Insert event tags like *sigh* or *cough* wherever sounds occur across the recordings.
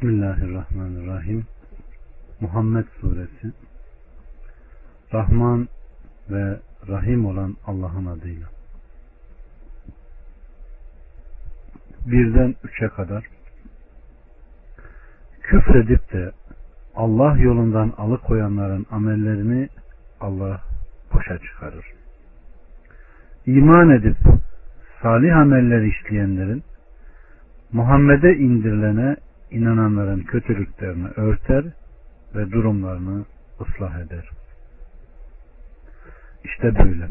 Bismillahirrahmanirrahim. Muhammed Suresi Rahman ve Rahim olan Allah'ın adıyla. Birden üçe kadar küfredip de Allah yolundan alıkoyanların amellerini Allah boşa çıkarır. İman edip salih ameller işleyenlerin Muhammed'e indirilene inananların kötülüklerini örter ve durumlarını ıslah eder. İşte böyle.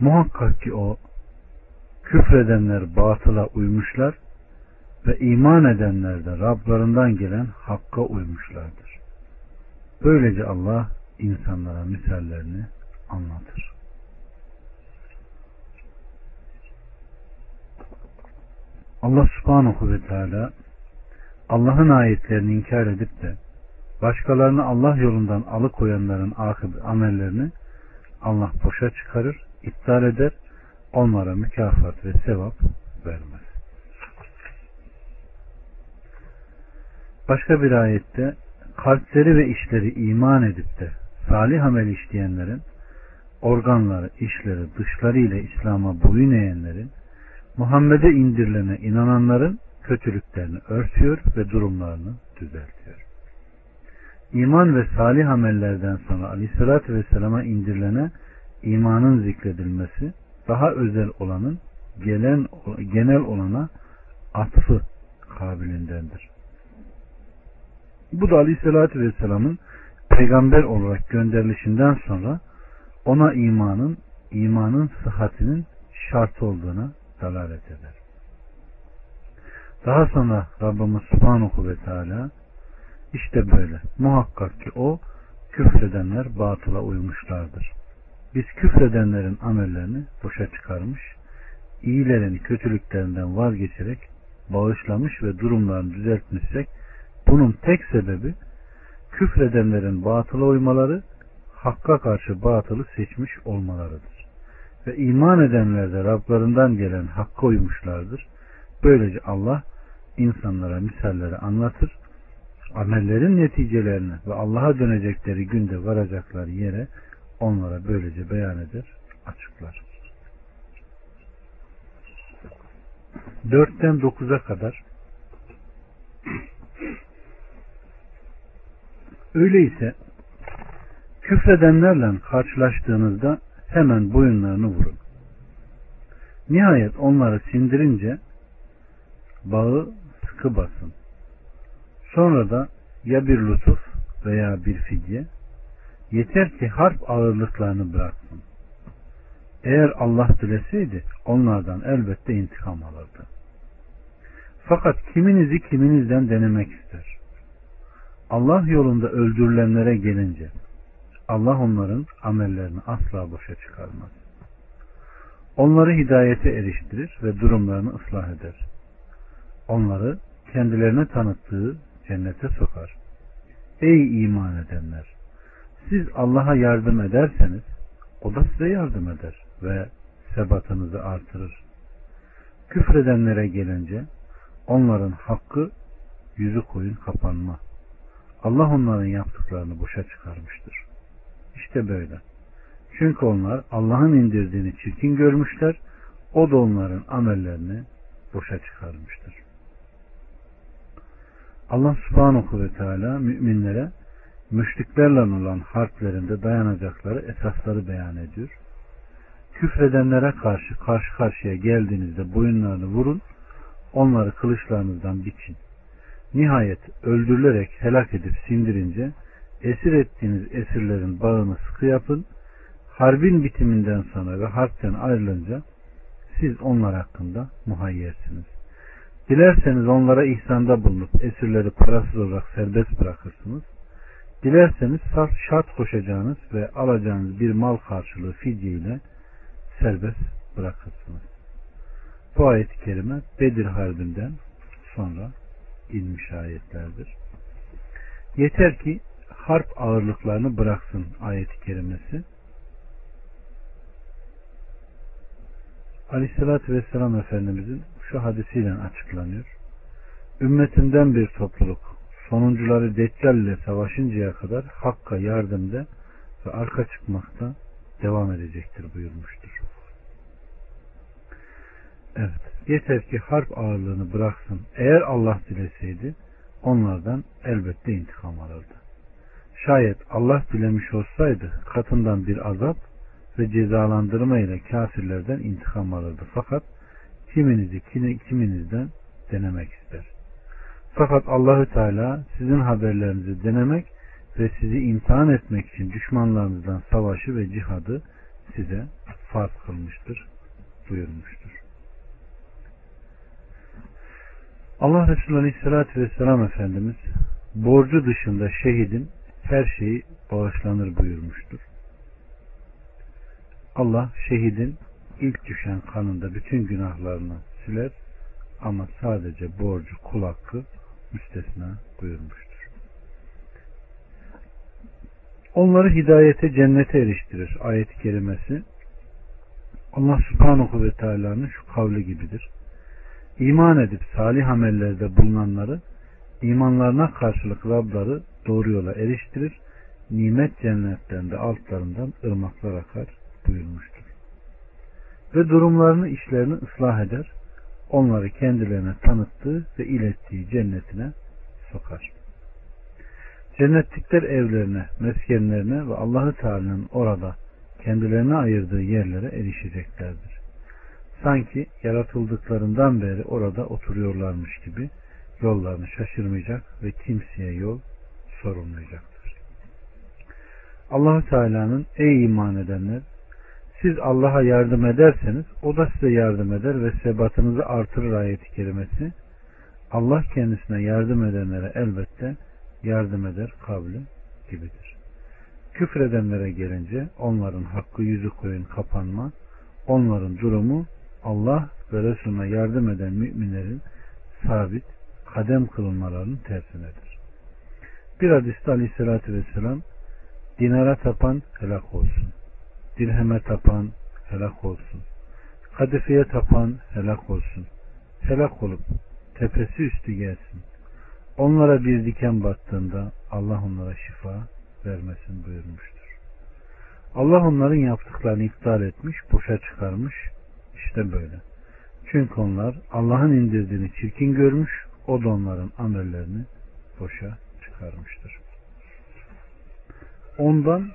Muhakkak ki o küfredenler batıla uymuşlar ve iman edenler de Rablarından gelen hakka uymuşlardır. Böylece Allah insanlara misallerini anlatır. Allah subhanahu ve teala Allah'ın ayetlerini inkar edip de başkalarını Allah yolundan alıkoyanların akıbı amellerini Allah boşa çıkarır, iptal eder, onlara mükafat ve sevap vermez. Başka bir ayette kalpleri ve işleri iman edip de salih amel işleyenlerin organları, işleri, dışları ile İslam'a boyun eğenlerin Muhammed'e indirilene inananların kötülüklerini örtüyor ve durumlarını düzeltiyor. İman ve salih amellerden sonra aleyhissalatü vesselama indirilene imanın zikredilmesi daha özel olanın gelen, genel olana atfı kabilindendir. Bu da aleyhissalatü vesselamın peygamber olarak gönderilişinden sonra ona imanın, imanın sıhhatinin şart olduğuna dalalet eder. Daha sonra Rabbimiz Subhanahu ve Teala işte böyle. Muhakkak ki o küfredenler batıla uymuşlardır. Biz küfredenlerin amellerini boşa çıkarmış, iyilerin kötülüklerinden vazgeçerek bağışlamış ve durumlarını düzeltmişsek bunun tek sebebi küfredenlerin batıla uymaları, hakka karşı batılı seçmiş olmalarıdır. Ve iman edenler de Rablarından gelen hakka uymuşlardır. Böylece Allah insanlara misalleri anlatır, amellerin neticelerini ve Allah'a dönecekleri günde varacakları yere onlara böylece beyan eder, açıklar. Dörtten dokuza kadar Öyleyse küfredenlerle karşılaştığınızda hemen boyunlarını vurun. Nihayet onları sindirince bağı sıkı basın. Sonra da ya bir lütuf veya bir fidye yeter ki harp ağırlıklarını bıraksın. Eğer Allah dileseydi onlardan elbette intikam alırdı. Fakat kiminizi kiminizden denemek ister. Allah yolunda öldürülenlere gelince Allah onların amellerini asla boşa çıkarmaz. Onları hidayete eriştirir ve durumlarını ıslah eder. Onları kendilerine tanıttığı cennete sokar. Ey iman edenler! Siz Allah'a yardım ederseniz o da size yardım eder ve sebatınızı artırır. Küfredenlere gelince onların hakkı yüzü koyun kapanma. Allah onların yaptıklarını boşa çıkarmıştır. İşte böyle. Çünkü onlar Allah'ın indirdiğini çirkin görmüşler, o da onların amellerini boşa çıkarmıştır. Allah subhanahu ve teala müminlere müşriklerle olan harplerinde dayanacakları esasları beyan ediyor. Küfredenlere karşı karşı karşıya geldiğinizde boyunlarını vurun, onları kılıçlarınızdan biçin. Nihayet öldürülerek helak edip sindirince esir ettiğiniz esirlerin bağını sıkı yapın. Harbin bitiminden sonra ve harpten ayrılınca siz onlar hakkında muhayyersiniz. Dilerseniz onlara ihsanda bulunup esirleri parasız olarak serbest bırakırsınız. Dilerseniz şart koşacağınız ve alacağınız bir mal karşılığı fidye ile serbest bırakırsınız. Bu ayet-i kerime Bedir Harbi'nden sonra inmiş ayetlerdir. Yeter ki harp ağırlıklarını bıraksın ayet-i kerimesi. Aleyhissalatü Vesselam Efendimizin şu hadisiyle açıklanıyor. Ümmetinden bir topluluk sonuncuları Deccal ile savaşıncaya kadar Hakk'a yardımda ve arka çıkmakta devam edecektir buyurmuştur. Evet. Yeter ki harp ağırlığını bıraksın. Eğer Allah dileseydi onlardan elbette intikam alırdı. Şayet Allah dilemiş olsaydı katından bir azap ve cezalandırma ile kafirlerden intikam alırdı. Fakat kiminizi kiminizden denemek ister. Fakat Allahü Teala sizin haberlerinizi denemek ve sizi imtihan etmek için düşmanlarınızdan savaşı ve cihadı size farz kılmıştır buyurmuştur. Allah Resulü Aleyhisselatü Vesselam Efendimiz borcu dışında şehidin her şeyi bağışlanır buyurmuştur. Allah şehidin ilk düşen kanında bütün günahlarını siler ama sadece borcu kul hakkı müstesna buyurmuştur. Onları hidayete cennete eriştirir ayet-i kerimesi. Allah subhanahu ve teala'nın şu kavli gibidir. İman edip salih amellerde bulunanları imanlarına karşılık Rabları doğru yola eriştirir. Nimet cennetlerinde altlarından ırmaklar akar buyurmuştur. Ve durumlarını işlerini ıslah eder. Onları kendilerine tanıttığı ve ilettiği cennetine sokar. Cennetlikler evlerine, meskenlerine ve Allahü Teala'nın orada kendilerine ayırdığı yerlere erişeceklerdir. Sanki yaratıldıklarından beri orada oturuyorlarmış gibi yollarını şaşırmayacak ve kimseye yol sorulmayacaktır. Allahü Teala'nın ey iman edenler siz Allah'a yardım ederseniz o da size yardım eder ve sebatınızı artırır ayeti kerimesi. Allah kendisine yardım edenlere elbette yardım eder kavli gibidir. Küfredenlere gelince onların hakkı yüzü koyun kapanma, onların durumu Allah ve Resulüne yardım eden müminlerin sabit kadem kılınmalarının tersinedir. Bir hadiste aleyhissalatü vesselam dinara tapan helak olsun. Dirheme tapan helak olsun. Kadifeye tapan helak olsun. Helak olup tepesi üstü gelsin. Onlara bir diken battığında Allah onlara şifa vermesin buyurmuştur. Allah onların yaptıklarını iptal etmiş, boşa çıkarmış. İşte böyle. Çünkü onlar Allah'ın indirdiğini çirkin görmüş, o da onların amellerini boşa çıkarmıştır. Ondan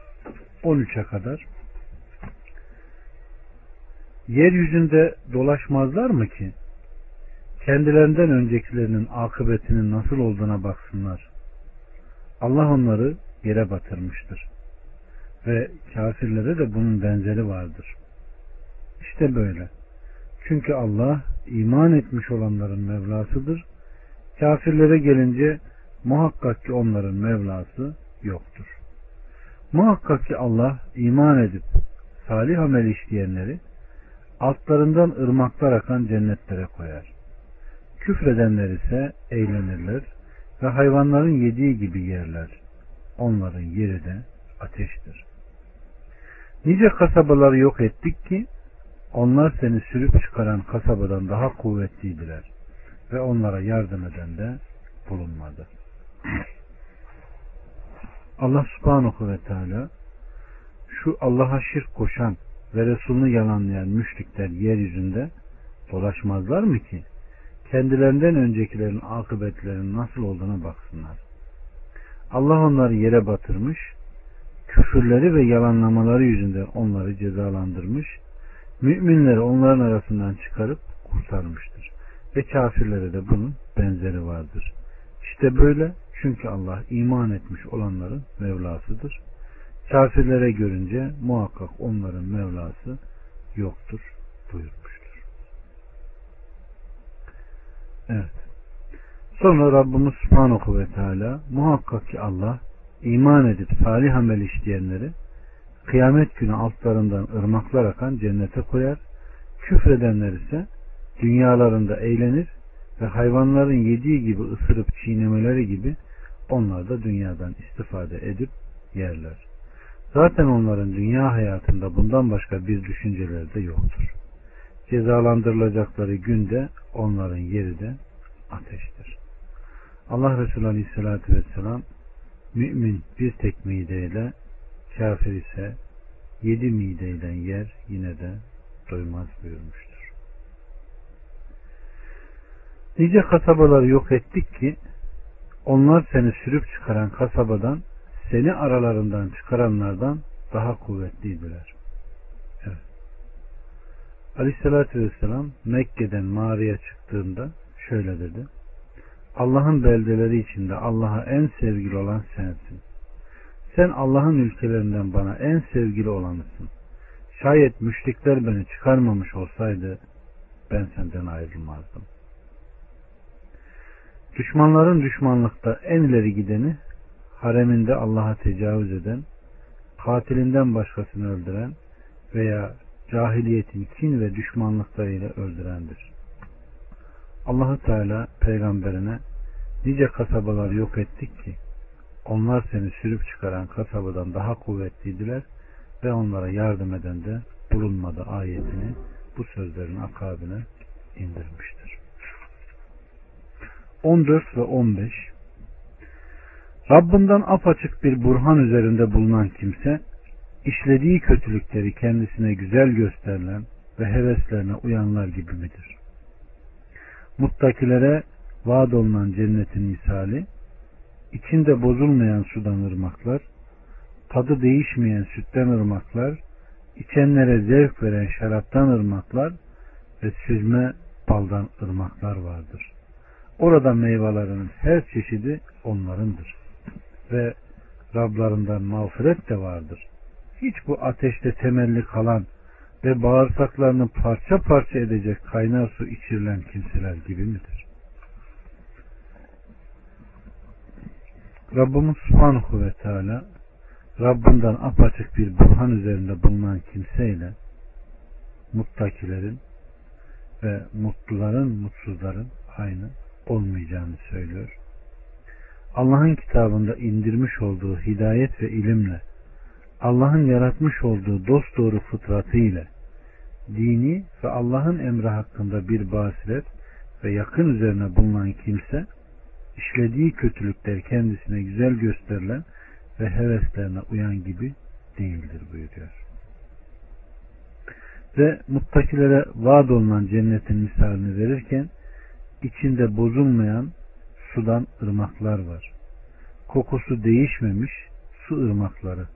13'e kadar yeryüzünde dolaşmazlar mı ki kendilerinden öncekilerinin akıbetinin nasıl olduğuna baksınlar. Allah onları yere batırmıştır. Ve kafirlere de bunun benzeri vardır. İşte böyle. Çünkü Allah iman etmiş olanların Mevlasıdır. Kafirlere gelince muhakkak ki onların Mevlası yoktur. Muhakkak ki Allah iman edip salih amel işleyenleri altlarından ırmaklar akan cennetlere koyar. Küfredenler ise eğlenirler ve hayvanların yediği gibi yerler. Onların yeri de ateştir. Nice kasabaları yok ettik ki onlar seni sürüp çıkaran kasabadan daha kuvvetliydiler ve onlara yardım eden de bulunmadı. *clears throat* Allah subhanahu ve teala şu Allah'a şirk koşan ve Resulünü yalanlayan müşrikler yeryüzünde dolaşmazlar mı ki? Kendilerinden öncekilerin akıbetlerinin nasıl olduğuna baksınlar. Allah onları yere batırmış, küfürleri ve yalanlamaları yüzünden onları cezalandırmış, müminleri onların arasından çıkarıp kurtarmıştır. Ve kafirlere de bunun benzeri vardır. İşte böyle çünkü Allah iman etmiş olanların Mevlasıdır. Kafirlere görünce muhakkak onların Mevlası yoktur buyurmuştur. Evet. Sonra Rabbimiz Subhanahu ve Teala muhakkak ki Allah iman edip salih amel işleyenleri kıyamet günü altlarından ırmaklar akan cennete koyar. Küfredenler ise dünyalarında eğlenir ve hayvanların yediği gibi ısırıp çiğnemeleri gibi onlar da dünyadan istifade edip yerler. Zaten onların dünya hayatında bundan başka bir düşünceleri de yoktur. Cezalandırılacakları günde onların yeri de ateştir. Allah Resulü Aleyhisselatü Vesselam mümin bir tek mideyle kafir ise yedi mideyle yer yine de doymaz buyurmuştur. Nice kasabaları yok ettik ki onlar seni sürüp çıkaran kasabadan seni aralarından çıkaranlardan daha kuvvetliydiler. Evet. Aleyhissalatü Vesselam Mekke'den mağaraya çıktığında şöyle dedi. Allah'ın beldeleri içinde Allah'a en sevgili olan sensin. Sen Allah'ın ülkelerinden bana en sevgili olanısın. Şayet müşrikler beni çıkarmamış olsaydı ben senden ayrılmazdım. Düşmanların düşmanlıkta en ileri gideni hareminde Allah'a tecavüz eden, katilinden başkasını öldüren veya cahiliyetin kin ve düşmanlıklarıyla öldürendir. Allahu Teala peygamberine nice kasabalar yok ettik ki onlar seni sürüp çıkaran kasabadan daha kuvvetliydiler ve onlara yardım eden de bulunmadı ayetini bu sözlerin akabine indirmiştir. 14 ve 15 Rabbinden apaçık bir burhan üzerinde bulunan kimse işlediği kötülükleri kendisine güzel gösterilen ve heveslerine uyanlar gibi midir? Muttakilere vaad olunan cennetin misali içinde bozulmayan sudan ırmaklar, tadı değişmeyen sütten ırmaklar, içenlere zevk veren şaraptan ırmaklar ve süzme baldan ırmaklar vardır. Orada meyvelerin her çeşidi onlarındır. Ve Rablarından mağfiret de vardır. Hiç bu ateşte temelli kalan ve bağırsaklarını parça parça edecek kaynar su içirilen kimseler gibi midir? Rabbimiz Subhanahu ve Teala Rabbinden apaçık bir burhan üzerinde bulunan kimseyle muttakilerin ve mutluların, mutsuzların aynı olmayacağını söylüyor. Allah'ın kitabında indirmiş olduğu hidayet ve ilimle Allah'ın yaratmış olduğu dost doğru fıtratı ile dini ve Allah'ın emri hakkında bir basiret ve yakın üzerine bulunan kimse işlediği kötülükler kendisine güzel gösterilen ve heveslerine uyan gibi değildir buyuruyor. Ve muttakilere vaad olunan cennetin misalini verirken içinde bozulmayan sudan ırmaklar var. Kokusu değişmemiş su ırmakları.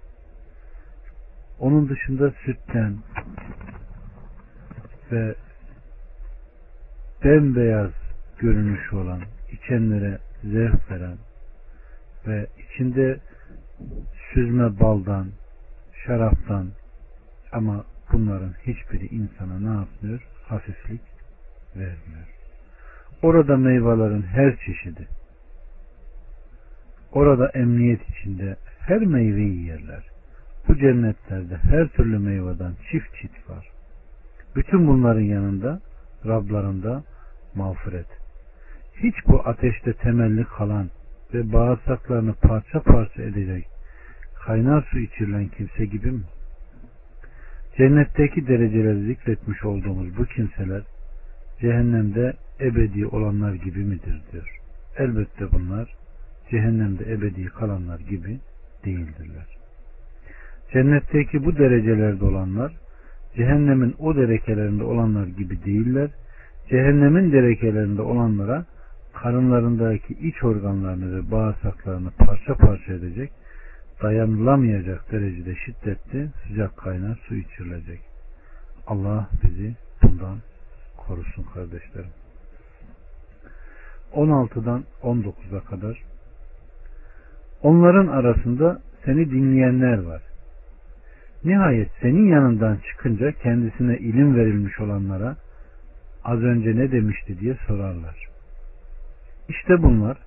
Onun dışında sütten ve bembeyaz görünüş olan, içenlere zevk veren ve içinde süzme baldan, şaraptan ama bunların hiçbiri insana ne yapmıyor? Hafiflik vermiyor. Orada meyvelerin her çeşidi. Orada emniyet içinde her meyveyi yerler. Bu cennetlerde her türlü meyveden çift çift var. Bütün bunların yanında Rablarında mağfiret. Hiç bu ateşte temelli kalan ve bağırsaklarını parça parça edecek kaynar su içirilen kimse gibi mi? Cennetteki dereceleri zikretmiş olduğumuz bu kimseler cehennemde ebedi olanlar gibi midir diyor. Elbette bunlar cehennemde ebedi kalanlar gibi değildirler. Cennetteki bu derecelerde olanlar cehennemin o derekelerinde olanlar gibi değiller. Cehennemin derekelerinde olanlara karınlarındaki iç organlarını ve bağırsaklarını parça parça edecek, dayanılamayacak derecede şiddetli sıcak kaynar su içirilecek. Allah bizi bundan korusun kardeşlerim. 16'dan 19'a kadar Onların arasında seni dinleyenler var. Nihayet senin yanından çıkınca kendisine ilim verilmiş olanlara az önce ne demişti diye sorarlar. İşte bunlar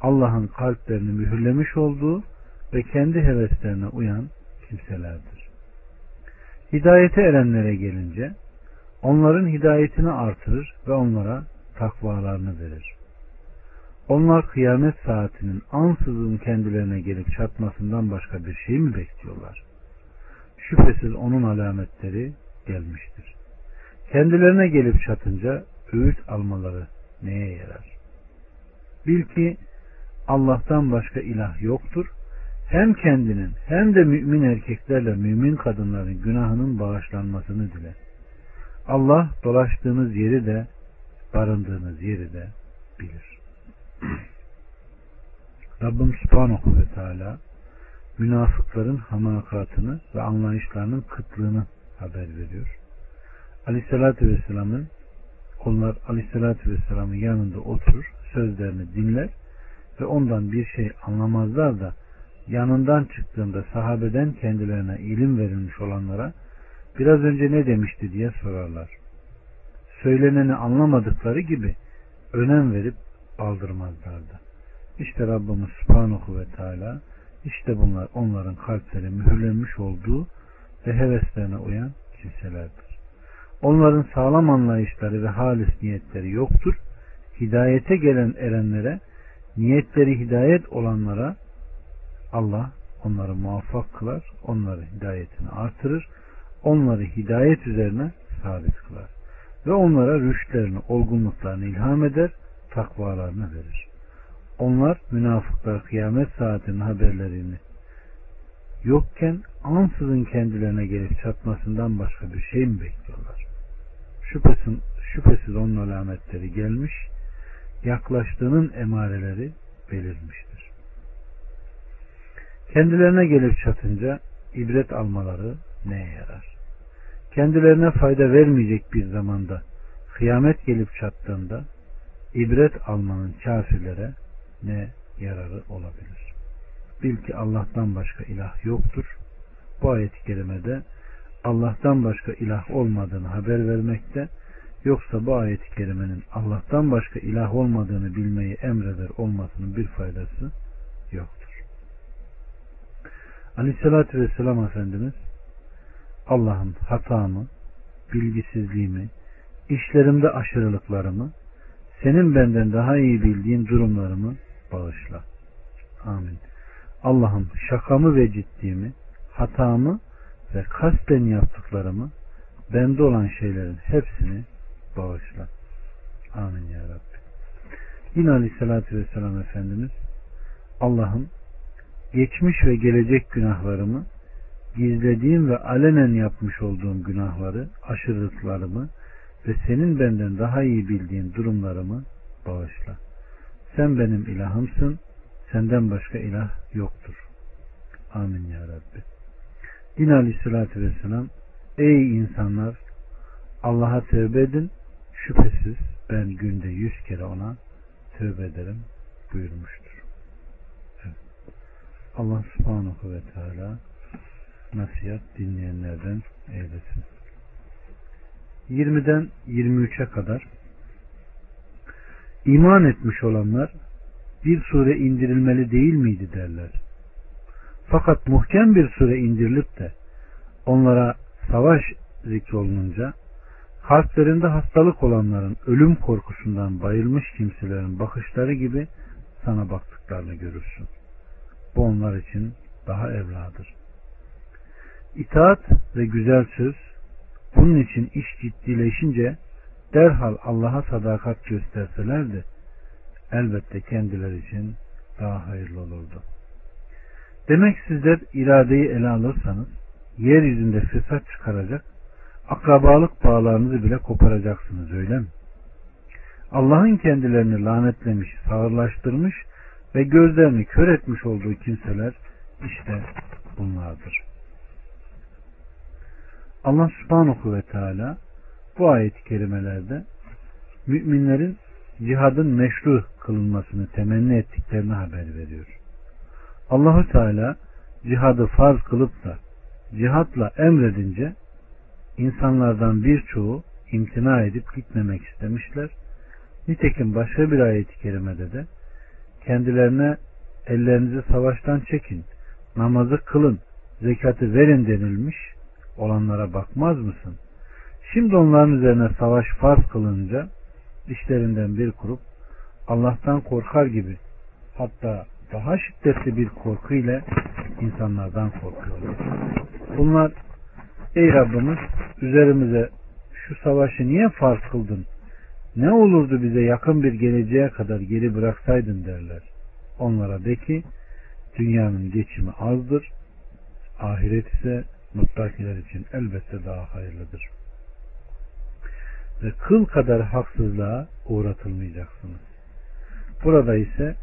Allah'ın kalplerini mühürlemiş olduğu ve kendi heveslerine uyan kimselerdir. Hidayete erenlere gelince onların hidayetini artırır ve onlara takvalarını verir. Onlar kıyamet saatinin ansızın kendilerine gelip çatmasından başka bir şey mi bekliyorlar? Şüphesiz onun alametleri gelmiştir. Kendilerine gelip çatınca öğüt almaları neye yarar? Bil ki Allah'tan başka ilah yoktur. Hem kendinin hem de mümin erkeklerle mümin kadınların günahının bağışlanmasını dile. Allah dolaştığınız yeri de barındığınız yeri de bilir. *clears throat* Rabbim Subhanahu ve Teala münafıkların hamakatını ve anlayışlarının kıtlığını haber veriyor. Aleyhissalatü Vesselam'ın onlar Aleyhissalatü Vesselam'ın yanında oturur, sözlerini dinler ve ondan bir şey anlamazlar da yanından çıktığında sahabeden kendilerine ilim verilmiş olanlara biraz önce ne demişti diye sorarlar. Söyleneni anlamadıkları gibi önem verip aldırmazlardı. İşte Rabbimiz Subhanahu ve Teala işte bunlar onların kalpleri mühürlenmiş olduğu ve heveslerine uyan kimselerdir. Onların sağlam anlayışları ve halis niyetleri yoktur. Hidayete gelen erenlere, niyetleri hidayet olanlara Allah onları muvaffak kılar, onları hidayetini artırır, onları hidayet üzerine sabit kılar ve onlara rüştlerini, olgunluklarını ilham eder, takvalarını verir. Onlar münafıklar kıyamet saatinin haberlerini yokken ansızın kendilerine gelip çatmasından başka bir şey mi bekliyorlar? Şüphesiz, şüphesiz onun alametleri gelmiş, yaklaştığının emareleri belirmiştir. Kendilerine gelip çatınca ibret almaları neye yarar? Kendilerine fayda vermeyecek bir zamanda kıyamet gelip çattığında ibret almanın kafirlere ne yararı olabilir? Bil ki Allah'tan başka ilah yoktur. Bu ayet-i kerimede Allah'tan başka ilah olmadığını haber vermekte yoksa bu ayet-i kerimenin Allah'tan başka ilah olmadığını bilmeyi emreder olmasının bir faydası yoktur. Aleyhissalatü Vesselam Efendimiz Allah'ım hatamı, bilgisizliğimi, işlerimde aşırılıklarımı, senin benden daha iyi bildiğin durumlarımı bağışla. Amin. Allah'ım şakamı ve ciddimi, hatamı ve kasten yaptıklarımı, bende olan şeylerin hepsini bağışla. Amin ya Rabbi. Yine Aleyhisselatü Vesselam Efendimiz Allah'ım geçmiş ve gelecek günahlarımı gizlediğim ve alenen yapmış olduğum günahları, aşırılıklarımı ve senin benden daha iyi bildiğin durumlarımı bağışla. Sen benim ilahımsın, senden başka ilah yoktur. Amin ya Rabbi. Din aleyhissalatü vesselam Ey insanlar Allah'a tövbe edin şüphesiz ben günde yüz kere ona tövbe ederim buyurmuştur. Evet. Allah subhanahu ve teala nasihat dinleyenlerden eylesin. 20'den 23'e kadar iman etmiş olanlar bir sure indirilmeli değil miydi derler. Fakat muhkem bir sure indirilip de onlara savaş zikrolununca kalplerinde hastalık olanların ölüm korkusundan bayılmış kimselerin bakışları gibi sana baktıklarını görürsün. Bu onlar için daha evladır. İtaat ve güzel söz bunun için iş ciddileşince derhal Allah'a sadakat gösterselerdi elbette kendileri için daha hayırlı olurdu. Demek sizler iradeyi ele alırsanız yeryüzünde fesat çıkaracak, akrabalık bağlarınızı bile koparacaksınız öyle mi? Allah'ın kendilerini lanetlemiş, sağırlaştırmış ve gözlerini kör etmiş olduğu kimseler işte bunlardır. Allah subhanahu ve teala bu ayet-i kerimelerde müminlerin cihadın meşru kılınmasını temenni ettiklerini haber veriyor. Allahu Teala cihadı farz kılıp da cihatla emredince insanlardan birçoğu imtina edip gitmemek istemişler. Nitekim başka bir ayet-i kerimede de kendilerine ellerinizi savaştan çekin, namazı kılın, zekatı verin denilmiş olanlara bakmaz mısın? Şimdi onların üzerine savaş farz kılınca işlerinden bir grup Allah'tan korkar gibi hatta daha şiddetli bir korku ile insanlardan korkuyorlar. Bunlar ey Rabbimiz üzerimize şu savaşı niye farz kıldın? Ne olurdu bize yakın bir geleceğe kadar geri bıraksaydın derler. onlara de ki dünyanın geçimi azdır. Ahiret ise muttakiler için elbette daha hayırlıdır. Ve kıl kadar haksızlığa uğratılmayacaksınız. Burada ise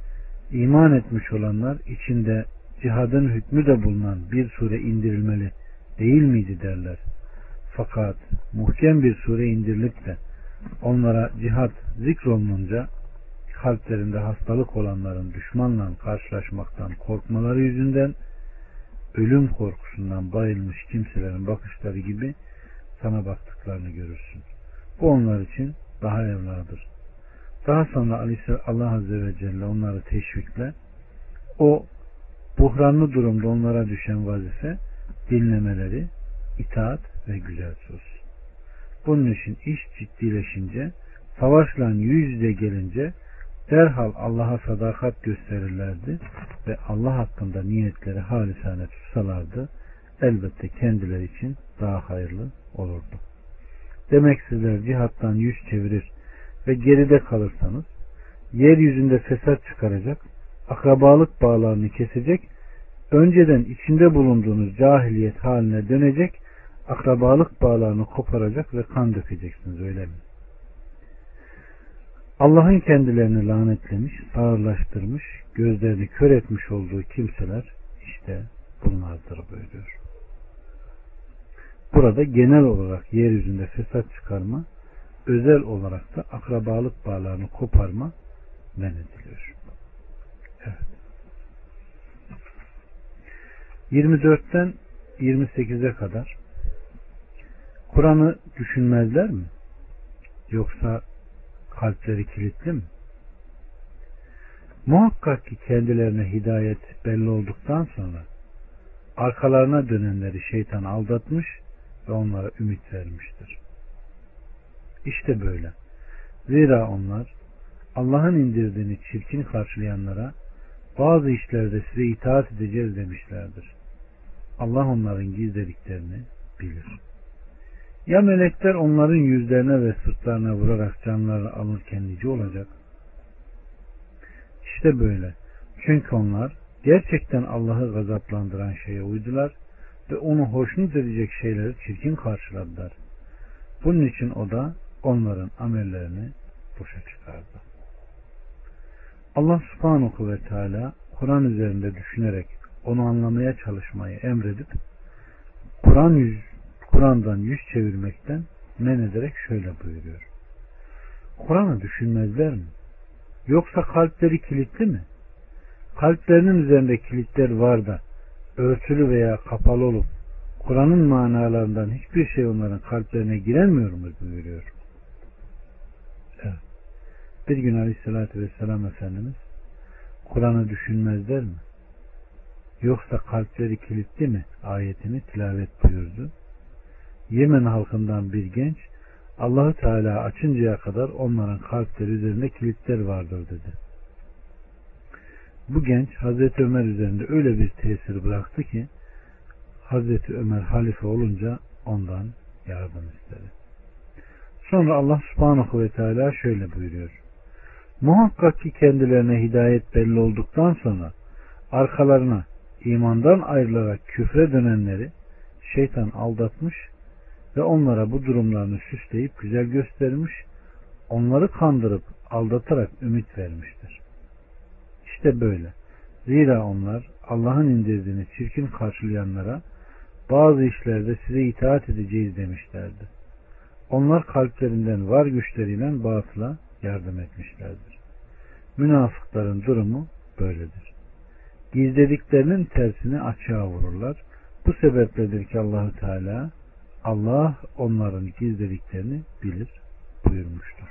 iman etmiş olanlar içinde cihadın hükmü de bulunan bir sure indirilmeli değil miydi derler. Fakat muhkem bir sure indirilip de onlara cihat zikrolununca kalplerinde hastalık olanların düşmanla karşılaşmaktan korkmaları yüzünden ölüm korkusundan bayılmış kimselerin bakışları gibi sana baktıklarını görürsün. Bu onlar için daha evladır. Daha sonra Allah Azze ve Celle onları teşvikle o buhranlı durumda onlara düşen vazife dinlemeleri, itaat ve güzel söz. Bunun için iş ciddileşince, savaşla yüz yüze gelince derhal Allah'a sadakat gösterirlerdi ve Allah hakkında niyetleri halisane tutsalardı elbette kendileri için daha hayırlı olurdu. Demek sizler cihattan yüz çevirir ve geride kalırsanız yeryüzünde fesat çıkaracak, akrabalık bağlarını kesecek, önceden içinde bulunduğunuz cahiliyet haline dönecek, akrabalık bağlarını koparacak ve kan dökeceksiniz öyle mi? Allah'ın kendilerini lanetlemiş, ağırlaştırmış, gözlerini kör etmiş olduğu kimseler işte bunlardır buyuruyor. Burada genel olarak yeryüzünde fesat çıkarma, özel olarak da akrabalık bağlarını koparma men ediliyor. Evet. 24'ten 28'e kadar Kur'an'ı düşünmezler mi? Yoksa kalpleri kilitli mi? Muhakkak ki kendilerine hidayet belli olduktan sonra arkalarına dönenleri şeytan aldatmış ve onlara ümit vermiştir. İşte böyle. Zira onlar Allah'ın indirdiğini çirkin karşılayanlara bazı işlerde size itaat edeceğiz demişlerdir. Allah onların gizlediklerini bilir. Ya melekler onların yüzlerine ve sırtlarına vurarak canlarını alırken nice olacak? İşte böyle. Çünkü onlar gerçekten Allah'ı gazaplandıran şeye uydular ve onu hoşnut edecek şeyleri çirkin karşıladılar. Bunun için o da onların amellerini boşa çıkardı. Allah subhanahu ve teala Kur'an üzerinde düşünerek onu anlamaya çalışmayı emredip Kur'an Kur'an'dan yüz çevirmekten men ederek şöyle buyuruyor. Kur'an'ı düşünmezler mi? Yoksa kalpleri kilitli mi? Kalplerinin üzerinde kilitler var da örtülü veya kapalı olup Kur'an'ın manalarından hiçbir şey onların kalplerine giremiyor mu buyuruyor. Evet. Bir gün Aleyhisselatü Vesselam Efendimiz Kur'an'ı düşünmezler mi? Yoksa kalpleri kilitli mi? Ayetini tilavet buyurdu. Yemen halkından bir genç Allahu Teala açıncaya kadar onların kalpleri üzerinde kilitler vardır dedi. Bu genç Hazreti Ömer üzerinde öyle bir tesir bıraktı ki Hazreti Ömer halife olunca ondan yardım istedi. Sonra Allah subhanahu ve teala şöyle buyuruyor. Muhakkak ki kendilerine hidayet belli olduktan sonra arkalarına imandan ayrılarak küfre dönenleri şeytan aldatmış ve onlara bu durumlarını süsleyip güzel göstermiş, onları kandırıp aldatarak ümit vermiştir. İşte böyle. Zira onlar Allah'ın indirdiğini çirkin karşılayanlara bazı işlerde size itaat edeceğiz demişlerdi. Onlar kalplerinden var güçleriyle batıla yardım etmişlerdir. Münafıkların durumu böyledir. Gizlediklerinin tersini açığa vururlar. Bu sebepledir ki Allahü Teala Allah onların gizlediklerini bilir buyurmuştur.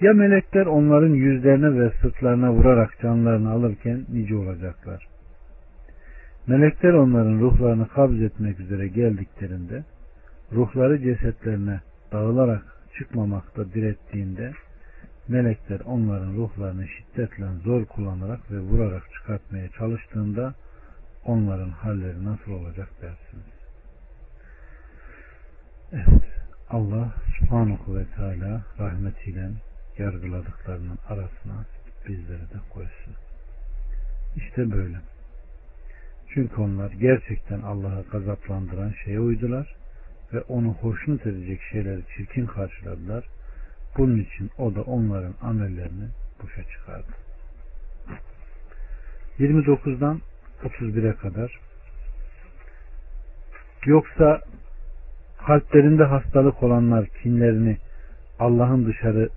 Ya melekler onların yüzlerine ve sırtlarına vurarak canlarını alırken nice olacaklar. Melekler onların ruhlarını kabz etmek üzere geldiklerinde ruhları cesetlerine dağılarak çıkmamakta direttiğinde melekler onların ruhlarını şiddetle zor kullanarak ve vurarak çıkartmaya çalıştığında onların halleri nasıl olacak dersiniz. Evet. Allah subhanahu ve teala rahmetiyle yargıladıklarının arasına bizlere de koysun. İşte böyle. Çünkü onlar gerçekten Allah'ı gazaplandıran şeye uydular ve onu hoşnut edecek şeyleri çirkin karşıladılar. Bunun için o da onların amellerini boşa çıkardı. 29'dan 31'e kadar Yoksa kalplerinde hastalık olanlar kinlerini Allah'ın dışarı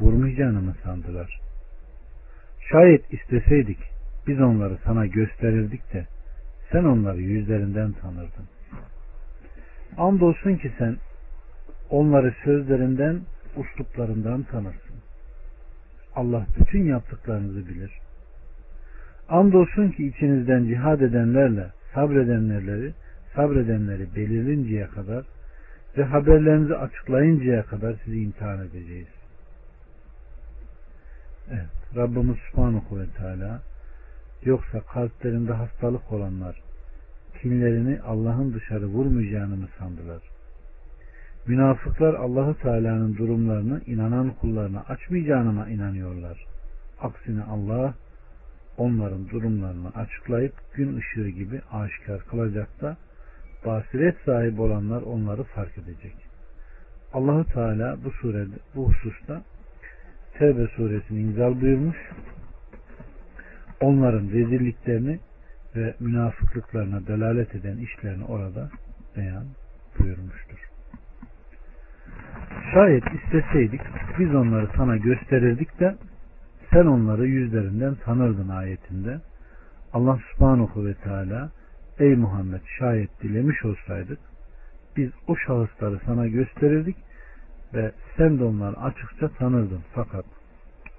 vurmayacağını mı sandılar? Şayet isteseydik biz onları sana gösterirdik de sen onları yüzlerinden tanırdın. Andolsun ki sen onları sözlerinden, usluplarından tanırsın. Allah bütün yaptıklarınızı bilir. Andolsun ki içinizden cihad edenlerle sabredenleri, sabredenleri belirlinceye kadar ve haberlerinizi açıklayıncaya kadar sizi imtihan edeceğiz. Evet, Rabbimiz Subhanahu ve Teala yoksa kalplerinde hastalık olanlar kinlerini Allah'ın dışarı vurmayacağını mı sandılar? Münafıklar Allahu Teala'nın durumlarını inanan kullarına açmayacağına mı inanıyorlar? Aksine Allah onların durumlarını açıklayıp gün ışığı gibi aşikar kılacak da basiret sahibi olanlar onları fark edecek. Allahu Teala bu surede bu hususta Tevbe suresini imzal buyurmuş. Onların rezilliklerini ve münafıklıklarına delalet eden işlerini orada beyan buyurmuştur. Şayet isteseydik biz onları sana gösterirdik de sen onları yüzlerinden tanırdın ayetinde. Allah subhanahu ve teala ey Muhammed şayet dilemiş olsaydık biz o şahısları sana gösterirdik ve sen de onları açıkça tanırdın. Fakat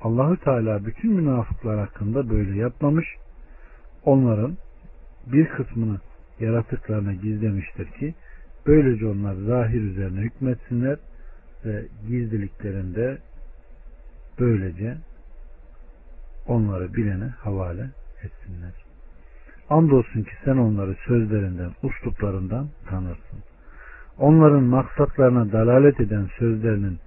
Allahü Teala bütün münafıklar hakkında böyle yapmamış. Onların bir kısmını yaratıklarına gizlemiştir ki böylece onlar zahir üzerine hükmetsinler ve gizliliklerinde böylece onları bilene havale etsinler. Andolsun ki sen onları sözlerinden, usluplarından tanırsın. Onların maksatlarına dalalet eden sözlerinin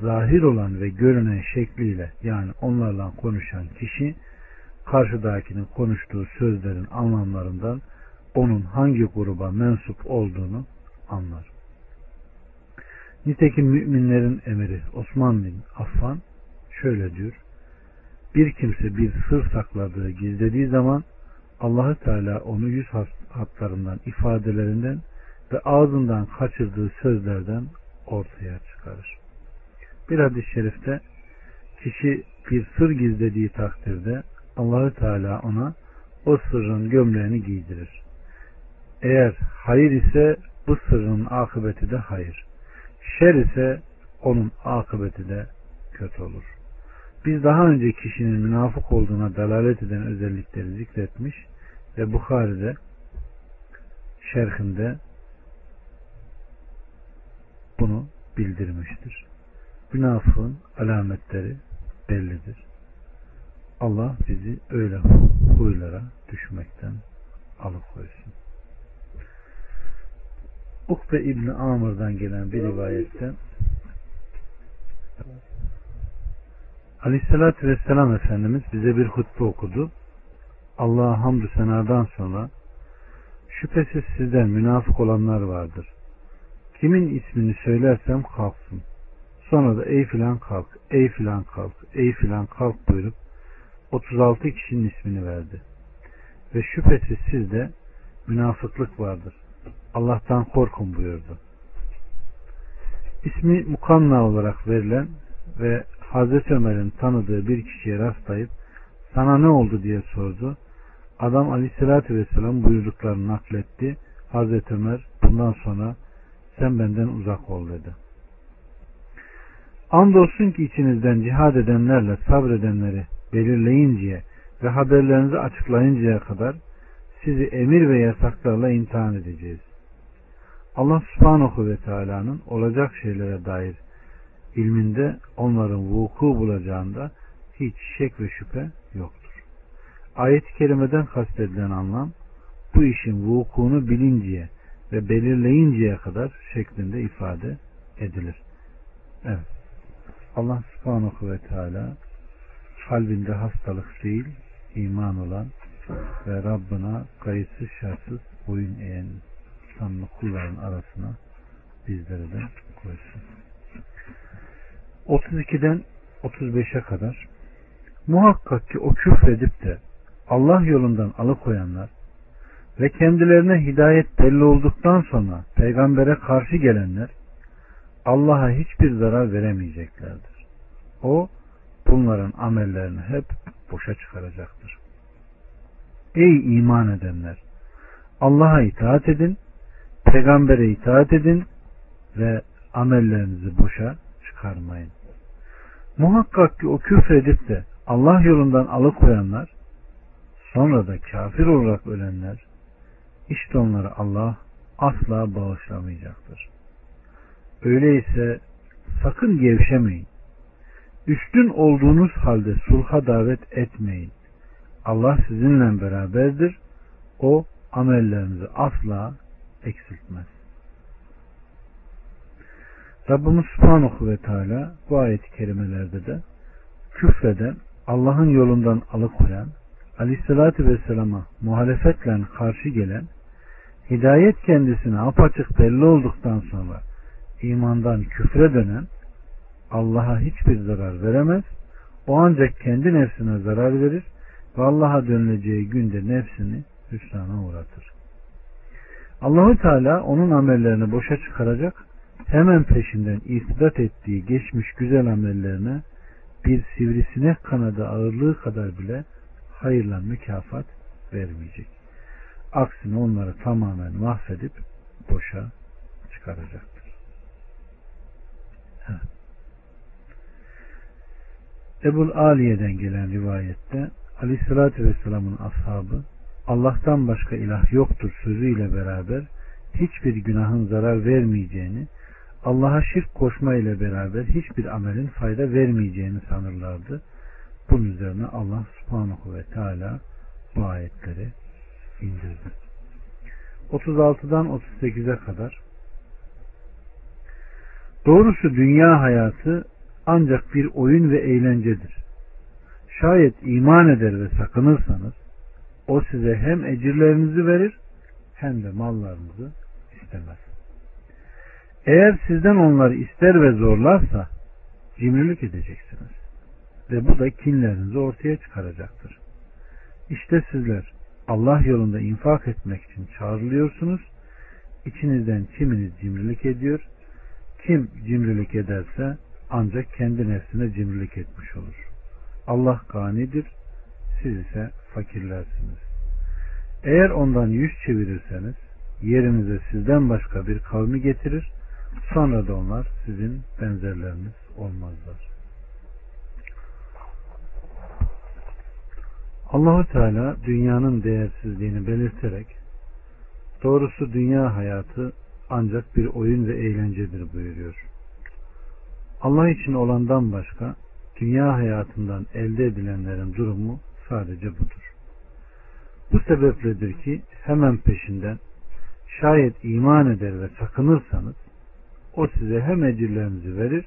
zahir olan ve görünen şekliyle yani onlarla konuşan kişi karşıdakinin konuştuğu sözlerin anlamlarından onun hangi gruba mensup olduğunu anlar. Nitekim müminlerin emiri Osman bin Affan şöyle diyor. Bir kimse bir sır sakladığı, gizlediği zaman Allahü Teala onu yüz hatlarından, ifadelerinden ve ağzından kaçırdığı sözlerden ortaya çıkarır. Bir hadis-i şerifte kişi bir sır gizlediği takdirde Allahü Teala ona o sırrın gömleğini giydirir. Eğer hayır ise bu sırrın akıbeti de hayır. Şer ise onun akıbeti de kötü olur. Biz daha önce kişinin münafık olduğuna dalalet eden özellikleri zikretmiş ve Bukhari'de şerhinde bunu bildirmiştir. Münafığın alametleri bellidir. Allah bizi öyle huylara düşmekten alıkoysun. Ukbe İbni Amr'dan gelen bir rivayette Aleyhissalatü Vesselam Efendimiz bize bir hutbe okudu. Allah'a hamdü senadan sonra şüphesiz sizden münafık olanlar vardır. Kimin ismini söylersem kalksın. Sonra da ey filan kalk, ey filan kalk, ey filan kalk buyurup 36 kişinin ismini verdi. Ve şüphesiz sizde münafıklık vardır. Allah'tan korkun buyurdu. İsmi Mukanna olarak verilen ve Hazreti Ömer'in tanıdığı bir kişiye rastlayıp sana ne oldu diye sordu. Adam aleyhissalatü vesselam buyruklarını nakletti. Hazreti Ömer bundan sonra sen benden uzak ol dedi. Andolsun ki içinizden cihad edenlerle sabredenleri belirleyinceye ve haberlerinizi açıklayıncaya kadar sizi emir ve yasaklarla imtihan edeceğiz. Allah subhanahu ve teala'nın olacak şeylere dair ilminde onların vuku bulacağında hiç şek ve şüphe. Ayet-i kerimeden kastedilen anlam bu işin vukuunu bilinceye ve belirleyinceye kadar şeklinde ifade edilir. Evet. Allah subhanahu ve teala kalbinde hastalık değil, iman olan ve Rabbına kayıtsız şartsız boyun eğen sanlı kulların arasına bizleri de koysun. 32'den 35'e kadar muhakkak ki o küfredip de Allah yolundan alıkoyanlar ve kendilerine hidayet belli olduktan sonra peygambere karşı gelenler Allah'a hiçbir zarar veremeyeceklerdir. O bunların amellerini hep boşa çıkaracaktır. Ey iman edenler! Allah'a itaat edin, peygambere itaat edin ve amellerinizi boşa çıkarmayın. Muhakkak ki o küfredip de Allah yolundan alıkoyanlar, sonra da kafir olarak ölenler, işte onları Allah asla bağışlamayacaktır. Öyleyse sakın gevşemeyin. Üstün olduğunuz halde sulha davet etmeyin. Allah sizinle beraberdir. O amellerinizi asla eksiltmez. Rabbimiz Subhanahu ve Teala bu ayet-i kerimelerde de küfreden, Allah'ın yolundan alıkoyan, Aleyhisselatü Vesselam'a muhalefetle karşı gelen, hidayet kendisine apaçık belli olduktan sonra imandan küfre dönen, Allah'a hiçbir zarar veremez, o ancak kendi nefsine zarar verir ve Allah'a dönüleceği günde nefsini hüsrana uğratır. Allahu Teala onun amellerini boşa çıkaracak, hemen peşinden irtidat ettiği geçmiş güzel amellerine bir sivrisinek kanadı ağırlığı kadar bile hayırla mükafat vermeyecek. Aksine onları tamamen mahvedip boşa çıkaracaktır. Evet. Ebul Aliye'den gelen rivayette Aleyhisselatü Vesselam'ın ashabı Allah'tan başka ilah yoktur sözüyle beraber hiçbir günahın zarar vermeyeceğini, Allah'a şirk koşma ile beraber hiçbir amelin fayda vermeyeceğini sanırlardı. Bunun üzerine Allah subhanahu ve teala bu ayetleri indirdi. 36'dan 38'e kadar Doğrusu dünya hayatı ancak bir oyun ve eğlencedir. Şayet iman eder ve sakınırsanız o size hem ecirlerinizi verir hem de mallarınızı istemez. Eğer sizden onları ister ve zorlarsa cimrilik edeceksiniz. Ve bu da kinlerinizi ortaya çıkaracaktır. İşte sizler Allah yolunda infak etmek için çağrılıyorsunuz. İçinizden kiminiz cimrilik ediyor. Kim cimrilik ederse ancak kendi nefsine cimrilik etmiş olur. Allah ganidir, siz ise fakirlersiniz. Eğer ondan yüz çevirirseniz yerinize sizden başka bir kavmi getirir, sonra da onlar sizin benzerleriniz olmazlar. Allahu Teala dünyanın değersizliğini belirterek doğrusu dünya hayatı ancak bir oyun ve eğlencedir buyuruyor. Allah için olandan başka dünya hayatından elde edilenlerin durumu sadece budur. Bu sebepledir ki hemen peşinden şayet iman eder ve sakınırsanız o size hem ecirlerinizi verir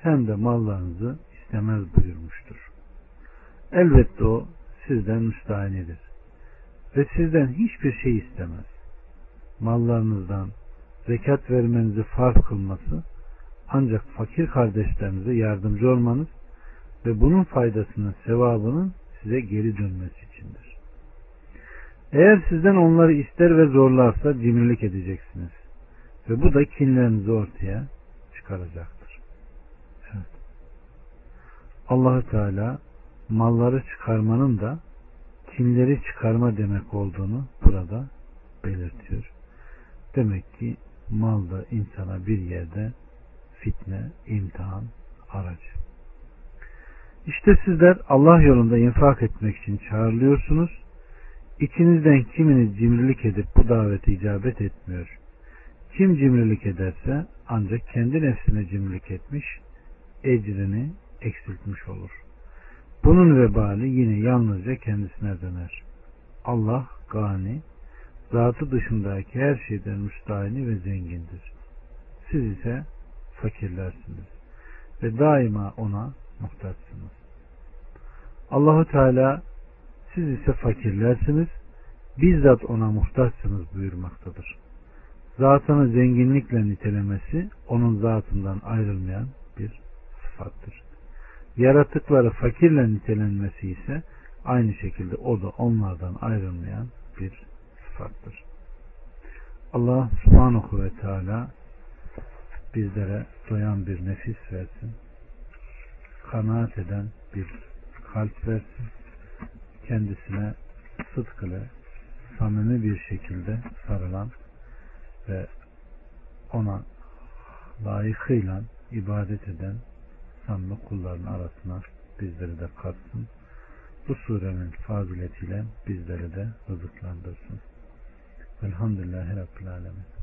hem de mallarınızı istemez buyurmuştur. Elbette o sizden müstahinidir. Ve sizden hiçbir şey istemez. Mallarınızdan zekat vermenizi farz kılması ancak fakir kardeşlerinize yardımcı olmanız ve bunun faydasının sevabının size geri dönmesi içindir. Eğer sizden onları ister ve zorlarsa cimrilik edeceksiniz. Ve bu da kinlerinizi ortaya çıkaracaktır. Evet. Allahu Teala malları çıkarmanın da kinleri çıkarma demek olduğunu burada belirtiyor. Demek ki mal da insana bir yerde fitne, imtihan, aracı. İşte sizler Allah yolunda infak etmek için çağrılıyorsunuz. İçinizden kiminiz cimrilik edip bu davete icabet etmiyor. Kim cimrilik ederse ancak kendi nefsine cimrilik etmiş, ecrini eksiltmiş olur. Bunun vebali yine yalnızca kendisine döner. Allah gani, zatı dışındaki her şeyden müstahini ve zengindir. Siz ise fakirlersiniz ve daima ona muhtaçsınız. Allahu Teala siz ise fakirlersiniz bizzat ona muhtaçsınız buyurmaktadır. Zatını zenginlikle nitelemesi onun zatından ayrılmayan bir sıfattır. Yaratıkları fakirle nitelenmesi ise aynı şekilde o da onlardan ayrılmayan bir sıfattır. Allah subhanahu ve teala bizlere doyan bir nefis versin. Kanaat eden bir kalp versin. Kendisine sıdk samimi bir şekilde sarılan ve ona layıkıyla ibadet eden samimi kulların arasına bizleri de katsın. Bu surenin faziletiyle bizleri de rızıklandırsın. Velhamdülillahi Rabbil Alemin.